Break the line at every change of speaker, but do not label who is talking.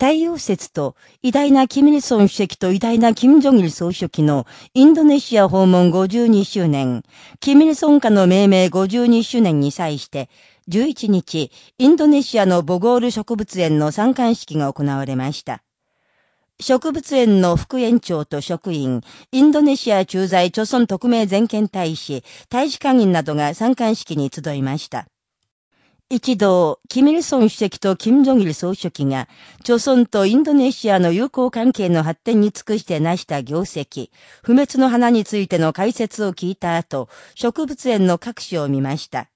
太陽節と偉大なキミルソン主席と偉大なキム・ジョギル総書記のインドネシア訪問52周年、キミルソン家の命名52周年に際して、11日、インドネシアのボゴール植物園の参観式が行われました。植物園の副園長と職員、インドネシア駐在著村特命全権大使、大使館員などが参観式に集いました。一同、キミルソン主席とキム・ジョギル総書記が、朝鮮とインドネシアの友好関係の発展に尽くして成した業績、不滅の花についての解説を聞いた後、植物園の各種を見ました。